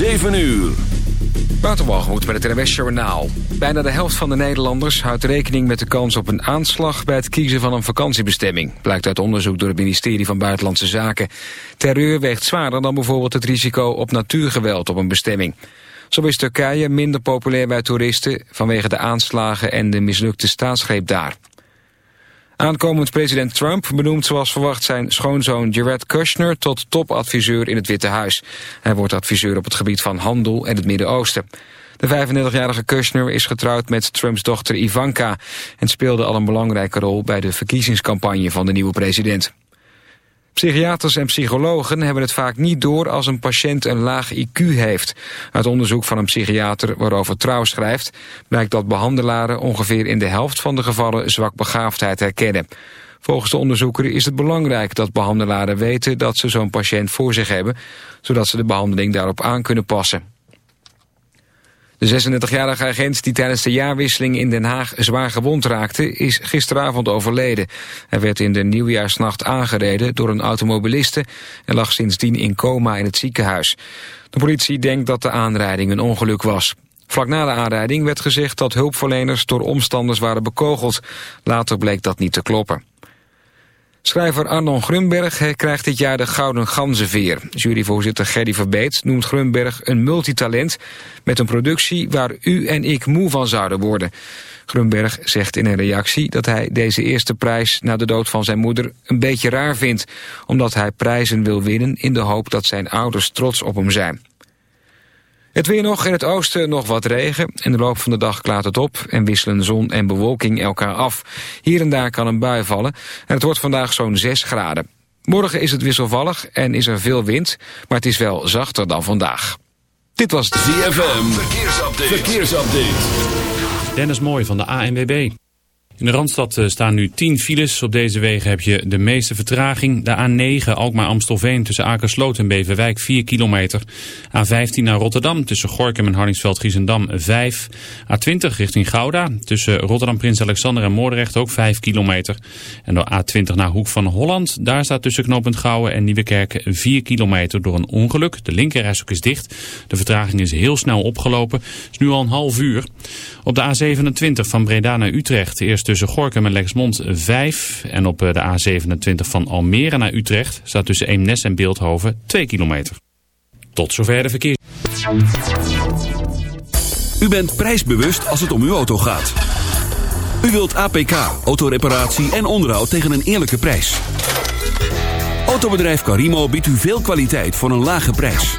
7 uur. Waterwalgemoed met het NWS Journaal. Bijna de helft van de Nederlanders houdt rekening met de kans op een aanslag... bij het kiezen van een vakantiebestemming. Blijkt uit onderzoek door het ministerie van Buitenlandse Zaken. Terreur weegt zwaarder dan bijvoorbeeld het risico op natuurgeweld op een bestemming. Zo is Turkije minder populair bij toeristen... vanwege de aanslagen en de mislukte staatsgreep daar. Aankomend president Trump benoemt zoals verwacht zijn schoonzoon Jared Kushner tot topadviseur in het Witte Huis. Hij wordt adviseur op het gebied van handel en het Midden-Oosten. De 35-jarige Kushner is getrouwd met Trumps dochter Ivanka en speelde al een belangrijke rol bij de verkiezingscampagne van de nieuwe president. Psychiaters en psychologen hebben het vaak niet door als een patiënt een laag IQ heeft. Uit onderzoek van een psychiater waarover Trouw schrijft... blijkt dat behandelaren ongeveer in de helft van de gevallen zwakbegaafdheid herkennen. Volgens de onderzoeker is het belangrijk dat behandelaren weten dat ze zo'n patiënt voor zich hebben... zodat ze de behandeling daarop aan kunnen passen. De 36-jarige agent die tijdens de jaarwisseling in Den Haag zwaar gewond raakte... is gisteravond overleden. Hij werd in de nieuwjaarsnacht aangereden door een automobiliste... en lag sindsdien in coma in het ziekenhuis. De politie denkt dat de aanrijding een ongeluk was. Vlak na de aanrijding werd gezegd dat hulpverleners door omstanders waren bekogeld. Later bleek dat niet te kloppen. Schrijver Arnon Grunberg krijgt dit jaar de Gouden Ganzenveer. Juryvoorzitter Gerry Verbeet noemt Grunberg een multitalent... met een productie waar u en ik moe van zouden worden. Grunberg zegt in een reactie dat hij deze eerste prijs... na de dood van zijn moeder een beetje raar vindt... omdat hij prijzen wil winnen in de hoop dat zijn ouders trots op hem zijn. Het weer nog, in het oosten nog wat regen. In de loop van de dag klaart het op en wisselen zon en bewolking elkaar af. Hier en daar kan een bui vallen en het wordt vandaag zo'n 6 graden. Morgen is het wisselvallig en is er veel wind, maar het is wel zachter dan vandaag. Dit was de ZFM, verkeersupdate. verkeersupdate. Dennis Mooi van de ANWB. In de Randstad eh, staan nu 10 files. Op deze wegen heb je de meeste vertraging. De A9 Alkmaar-Amstelveen tussen Akersloot en Beverwijk 4 kilometer. A15 naar Rotterdam tussen Gorkum en Hardingsveld-Giezendam 5. A20 richting Gouda tussen Rotterdam-Prins Alexander en Moordrecht ook 5 kilometer. En door A20 naar Hoek van Holland. Daar staat tussen knooppunt Gouwen en Nieuwekerk 4 kilometer door een ongeluk. De linkerrijstok is dicht. De vertraging is heel snel opgelopen. is nu al een half uur. Op de A27 van Breda naar Utrecht eerst tussen Gorkum en Lexmond 5. En op eh, de A27 van Almere naar Utrecht staat tussen Eemnes en Beeldhoven 2 kilometer. Tot zover de verkeer. U bent prijsbewust als het om uw auto gaat. U wilt APK, autoreparatie en onderhoud tegen een eerlijke prijs. Autobedrijf Carimo biedt u veel kwaliteit voor een lage prijs.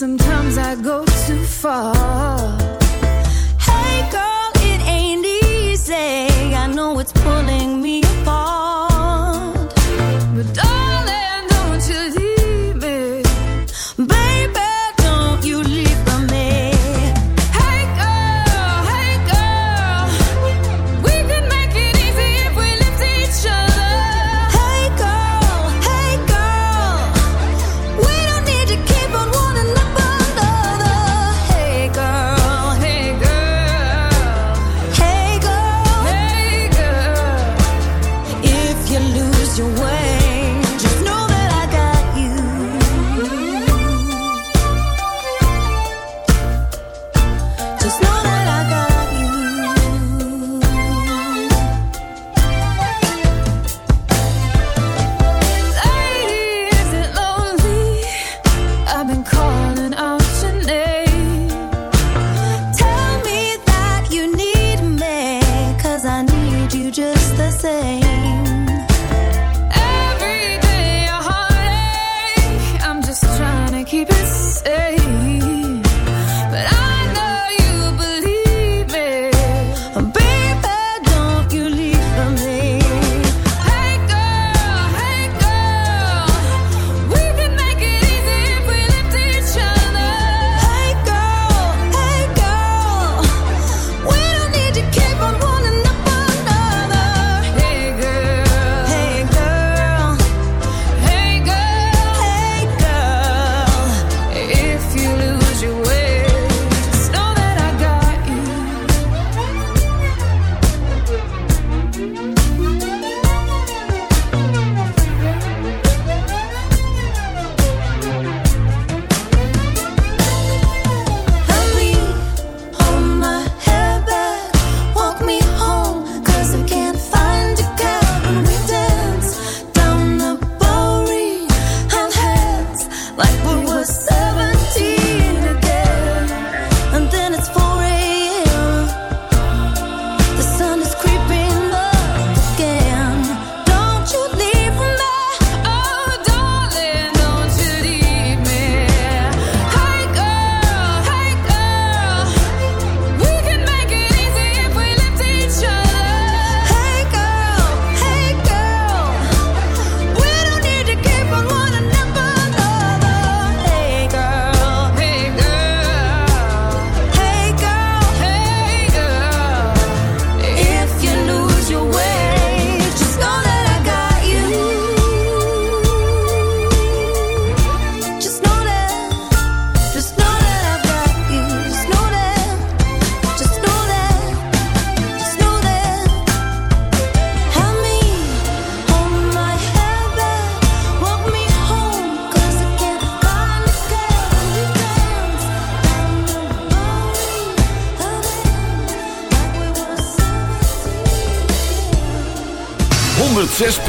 Sometimes I go too far.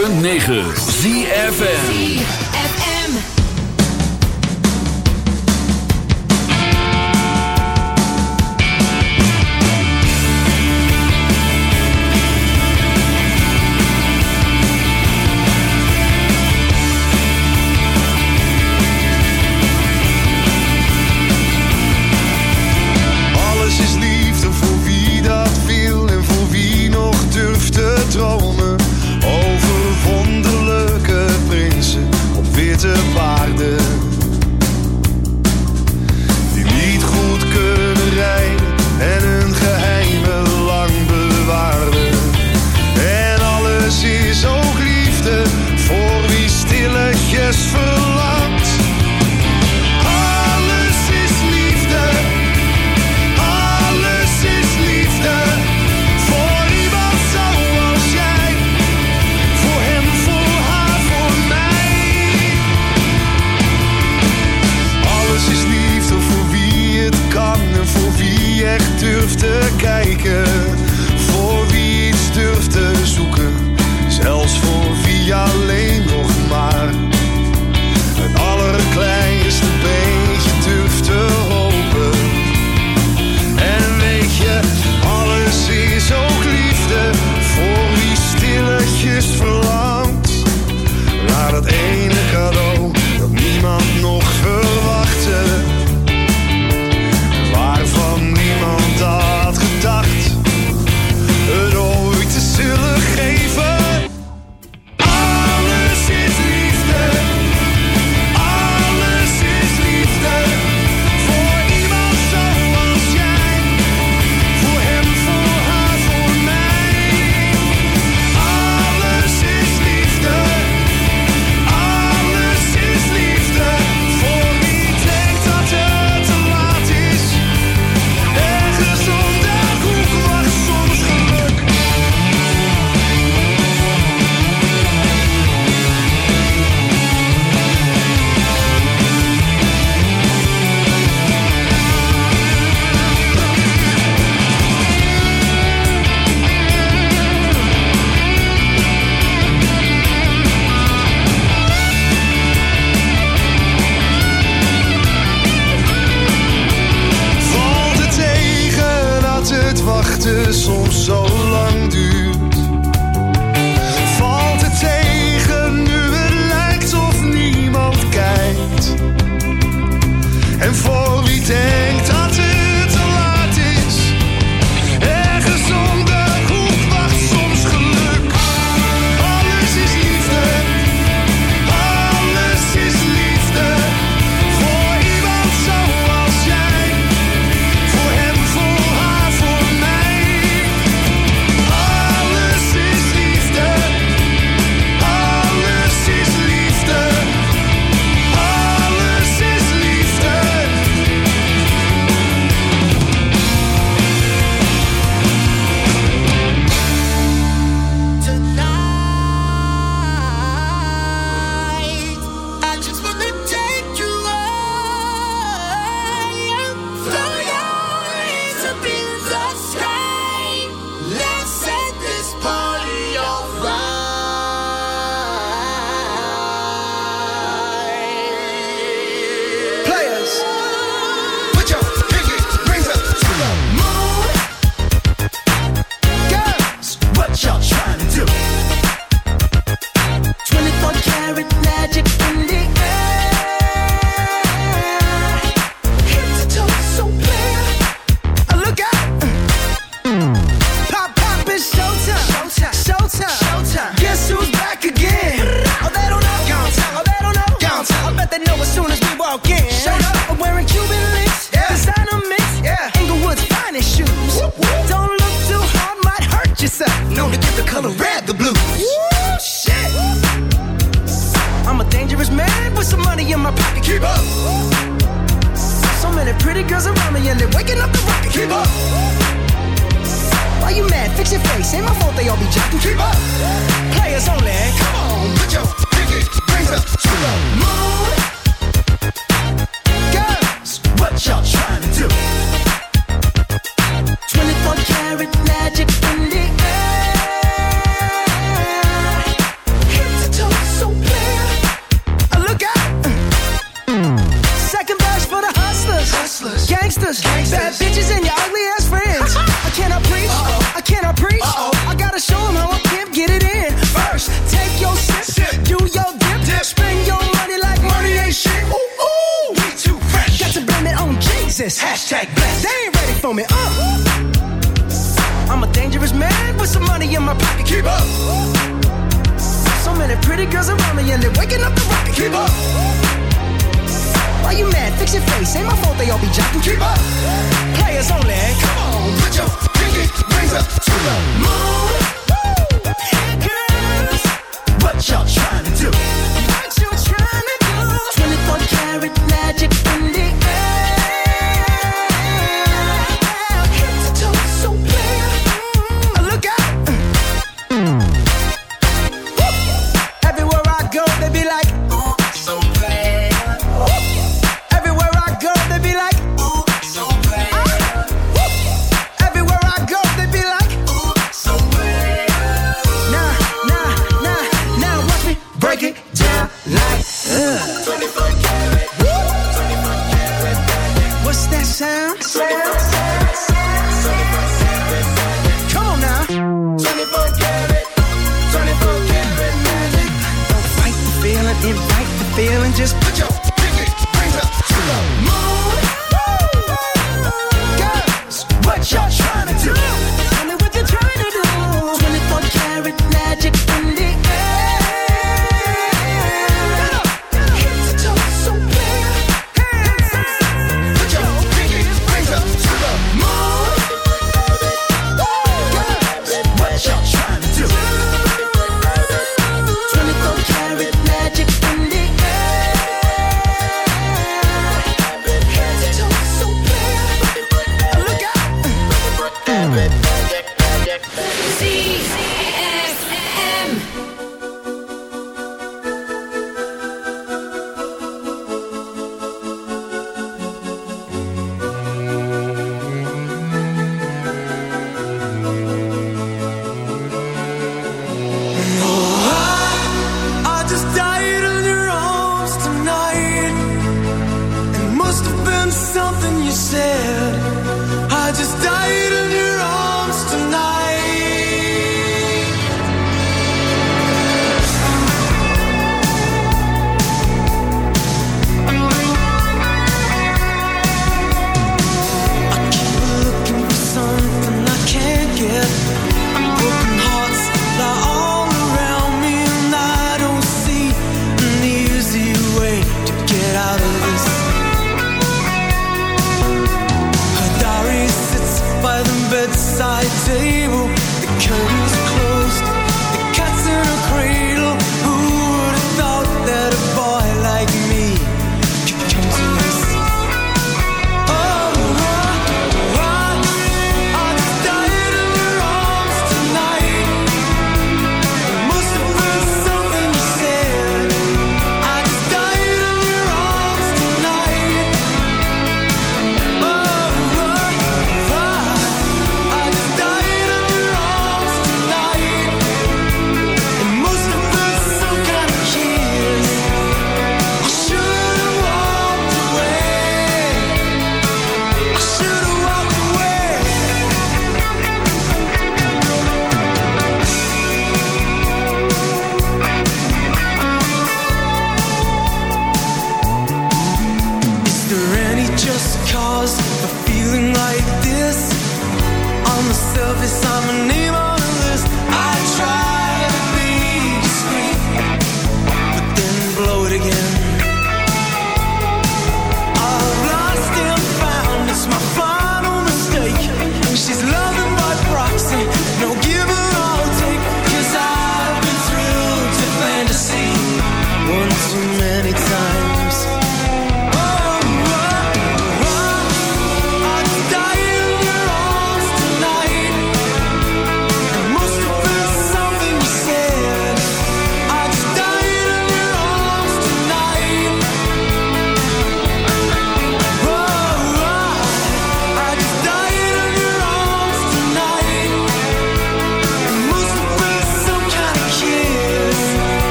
106.9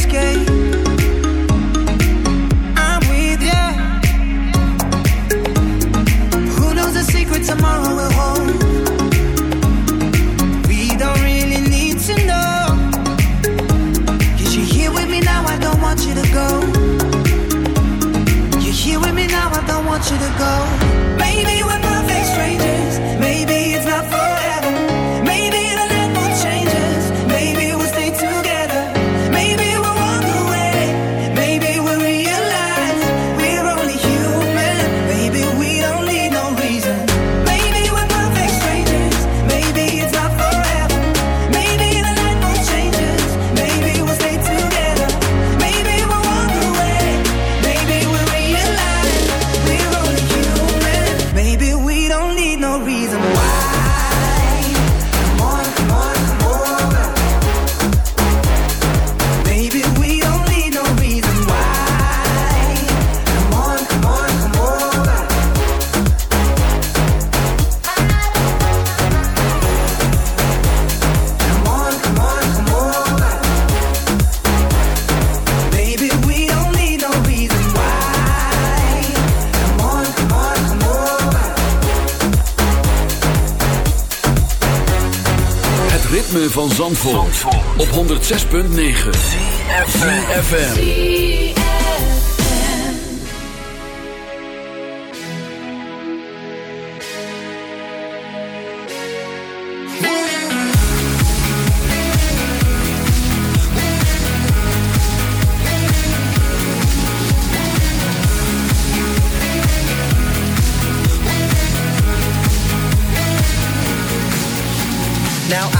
escape. Zandvoort, op 106.9 CFFM Now I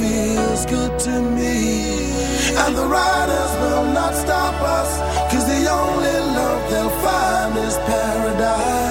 good to me. And the riders will not stop us, cause the only love they'll find is paradise.